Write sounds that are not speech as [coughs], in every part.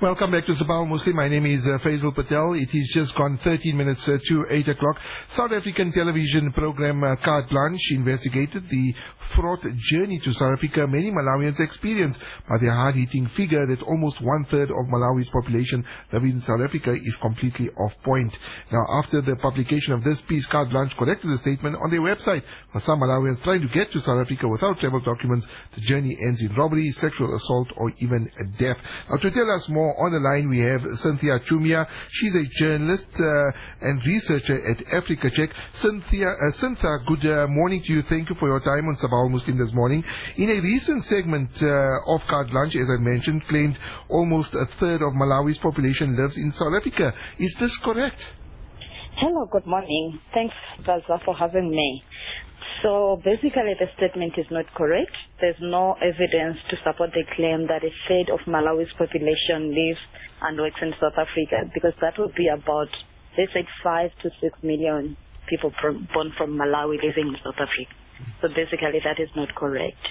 Welcome back to Sabal Muslim. My name is uh, Faisal Patel. It is just gone 13 minutes uh, to 8 o'clock. South African television program uh, Carte Blanche investigated the fraught journey to South Africa many Malawians experience by the hard-hitting figure that almost one-third of Malawi's population living in South Africa is completely off point. Now, after the publication of this piece, Carte Blanche corrected the statement on their website. For some Malawians trying to get to South Africa without travel documents, the journey ends in robbery, sexual assault, or even death. Now, to tell us more, on the line we have Sintha Chiumia. She's a journalist uh, and researcher at Africa Check. Sintha, uh, Cynthia, good uh, morning to you. Thank you for your time on Sabal Muslim this morning. In a recent segment uh, of Carte Blanche, as I mentioned, claimed almost a third of Malawi's population lives in South Africa. Is this correct? Hello, good morning. Thanks, Gaza, for having me. So basically, the statement is not correct. There's no evidence to support the claim that a third of Malawi's population lives and works in South Africa, because that would be about, they said, five to six million people from, born from Malawi living in South Africa. So basically, that is not correct.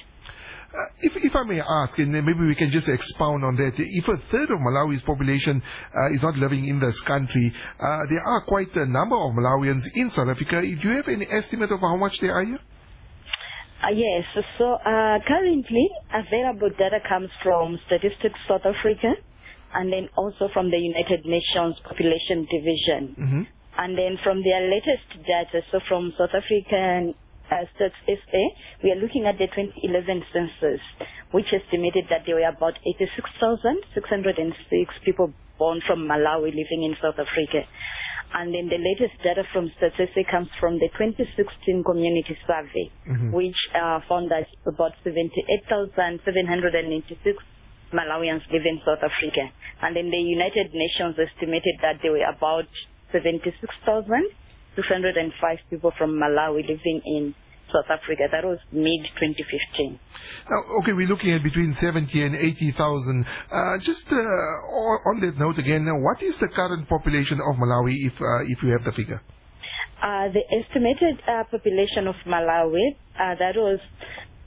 Uh, if, if I may ask, and maybe we can just expound on that, if a third of Malawi's population uh, is not living in this country, uh, there are quite a number of Malawians in South Africa. Do you have any estimate of how much there are here? Uh, yes, so uh, currently available data comes from Statistics South Africa and then also from the United Nations Population Division. Mm-hmm. And then from their latest data, so from South African uh, Stats SA, we are looking at the 2011 census, which estimated that there were about 86,606 people born from Malawi living in South Africa. And then the latest data from Statistics comes from the 2016 community survey, mm-hmm. which uh, found that about 78,796 Malawians live in South Africa. And then the United Nations estimated that there were about 76,000 605 people from Malawi living in South Africa. That was mid 2015. Now, okay, we're looking at between 70 and 80,000. Uh, just uh, on that note again, what is the current population of Malawi if uh, if you have the figure? Uh, the estimated uh, population of Malawi uh, that was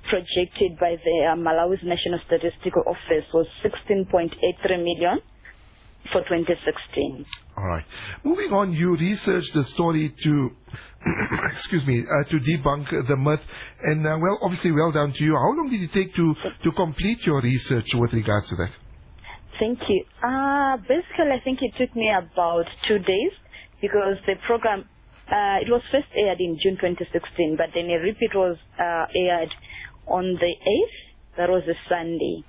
projected by the Malawi's National Statistical Office was 16.83 million for 2016. All right. Moving on, you researched the story to, [coughs] excuse me, uh, to debunk the myth, and uh, well, obviously, well done to you. How long did it take to to complete your research with regards to that? Thank you. Uh, basically, I think it took me about two days because the program uh, it was first aired in June 2016, but then a repeat was uh, aired on the 8th. That was a Sunday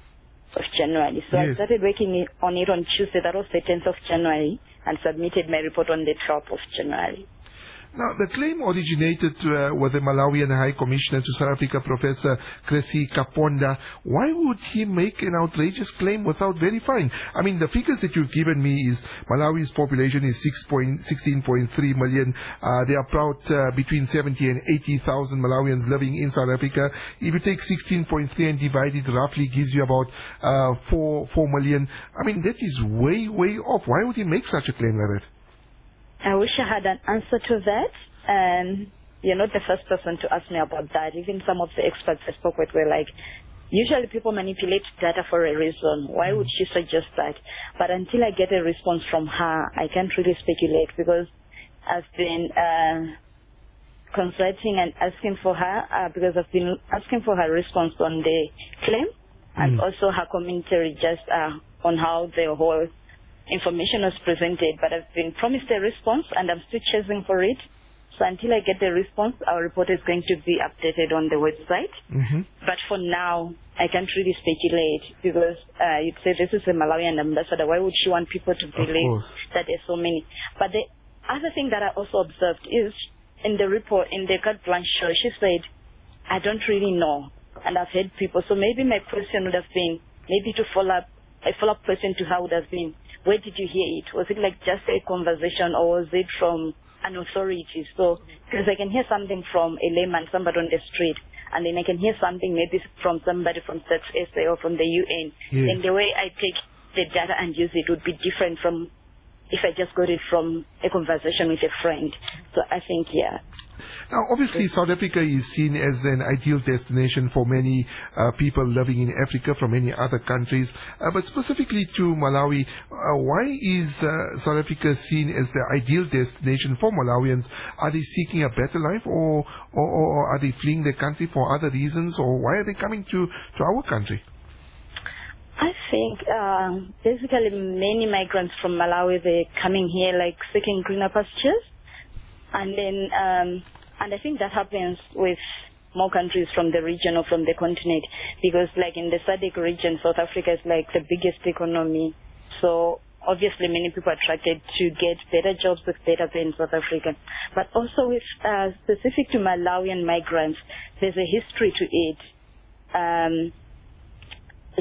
of January. So yes. I started working on it on Tuesday, that was the 10th of January, and submitted my report on the 12th of January. Now, the claim originated uh, with the Malawian High Commissioner to South Africa, Professor Cressy Kaponda. Why would he make an outrageous claim without verifying? I mean, the figures that you've given me is Malawi's population is 16.3 million. Uh, there are about uh, between 70 and 80,000 Malawians living in South Africa. If you take 16.3 and divide it roughly, gives you about uh, 4, 4 million. I mean, that is way, way off. Why would he make such a claim like that? I wish I had an answer to that. And you're not the first person to ask me about that. Even some of the experts I spoke with were like, usually people manipulate data for a reason. Why would she suggest that? But until I get a response from her, I can't really speculate because I've been uh, consulting and asking for her uh, because I've been asking for her response on the claim mm. and also her commentary just uh, on how the whole information was presented, but I've been promised a response and I'm still chasing for it. So until I get the response, our report is going to be updated on the website. Mm-hmm. But for now, I can't really speculate because uh, you'd say this is a Malawian ambassador. Why would she want people to believe that there's so many? But the other thing that I also observed is in the report, in the Carte Blanche show, she said, I don't really know. And I've heard people. So maybe my question would have been, maybe to follow up, a follow-up question to her would have been, where did you hear it? Was it like just a conversation or was it from an authority? So, because I can hear something from a layman, somebody on the street, and then I can hear something maybe from somebody from Stats SA or from the UN. Yes. And the way I take the data and use it would be different from if I just got it from a conversation with a friend. So I think, yeah. Now, obviously, South Africa is seen as an ideal destination for many uh, people living in Africa from many other countries. Uh, but specifically to Malawi, uh, why is uh, South Africa seen as the ideal destination for Malawians? Are they seeking a better life or, or, or are they fleeing the country for other reasons or why are they coming to, to our country? I think um, basically many migrants from Malawi they're coming here like seeking greener pastures, and then um, and I think that happens with more countries from the region or from the continent because like in the SADC region, South Africa is like the biggest economy, so obviously many people are attracted to get better jobs with better pay in South Africa. But also with uh, specific to Malawian migrants, there's a history to it. Um,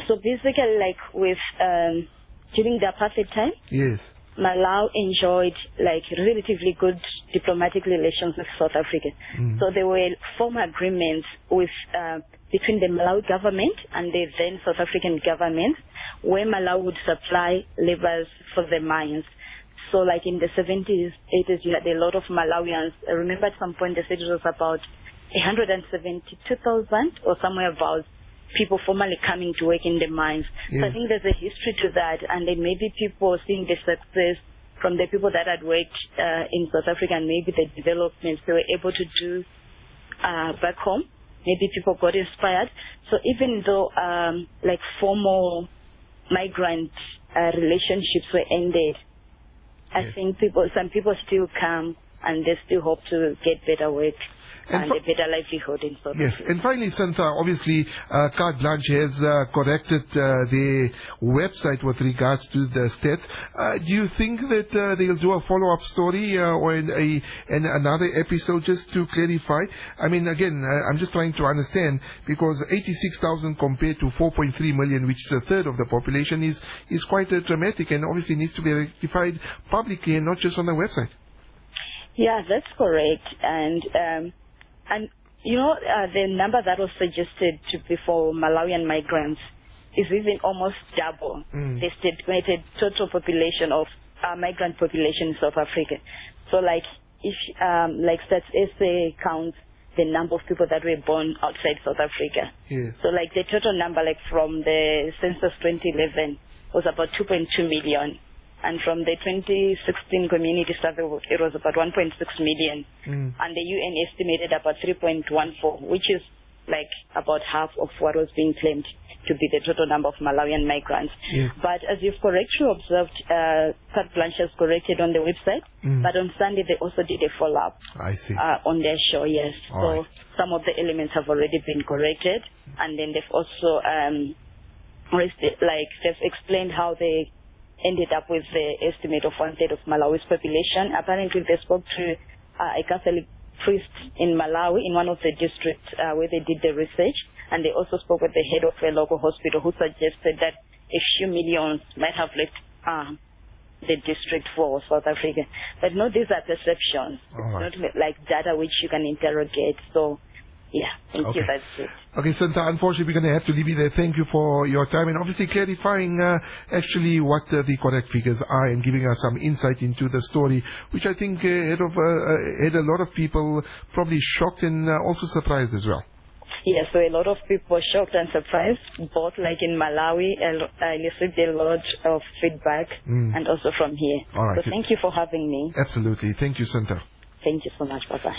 so basically, like with um, during the apartheid time, Yes. Malawi enjoyed like relatively good diplomatic relations with South Africa. So there were formal agreements with uh, between the Malawi government and the then South African government, where Malawi would supply laborers for the mines. So like in the 70s, 80s, you had a lot of Malawians. I remember at some point they said it was about 172,000 or somewhere about people formally coming to work in the mines. So I think there's a history to that, and then maybe people seeing the success from the people that had worked uh, in South Africa and maybe the developments they were able to do uh, back home. Maybe people got inspired. So even though um, like formal migrant uh, relationships were ended, I think people, some people still come and they still hope to get better work And and, a better livelihood in South Yes, and finally, Sintha, obviously, uh, Carte Blanche has uh, corrected uh, their website with regards to the stats. Uh, do you think that uh, they'll do a follow-up story uh, or in a, in another episode just to clarify? I mean, again, uh, I'm just trying to understand because 86,000 compared to 4.3 million, which is a third of the population, is is quite uh, dramatic and obviously needs to be rectified publicly and not just on the website. Yeah, that's correct. And um, and you know uh, the number that was suggested to be for Malawian migrants is even almost double Mm. the estimated total population of uh, migrant population in South Africa. So like if um, like Stats SA counts the number of people that were born outside South Africa. Yes. So like the total number like from the census 2011 was about 2.2 million. And from the 2016 community survey, it was about 1.6 million. Mm. And the UN estimated about 3.14, which is like about half of what was being claimed to be the total number of Malawian migrants. Yes. But as you've correctly observed, uh, Carte Blanche has corrected on the website, Mm. but on Sunday they also did a follow-up I see. uh, on their show, yes. All so right. some of the elements have already been corrected, and then they've also um, like they've explained how they ended up with the estimate of one third of Malawi's population. Apparently, they spoke to uh, a Catholic priest in Malawi in one of the districts uh, where they did the research, and they also spoke with the head of a local hospital who suggested that a few millions might have left. Um, the district for South Africa. But no, these are perceptions. Right. Not like data which you can interrogate. So, yeah, thank you. Okay. That's it. Okay, Sintha, unfortunately, we're going to have to leave it there. Thank you for your time and obviously clarifying uh, actually what uh, the correct figures are and giving us some insight into the story, which I think uh, had, of, uh, uh, had a lot of people probably shocked and uh, also surprised as well. Yeah, so a lot of people were shocked and surprised, both like in Malawi, I received a lot of feedback Mm. and also from here. All right. So thank you for having me. Absolutely. Thank you, Sintha. Thank you so much. Bye-bye.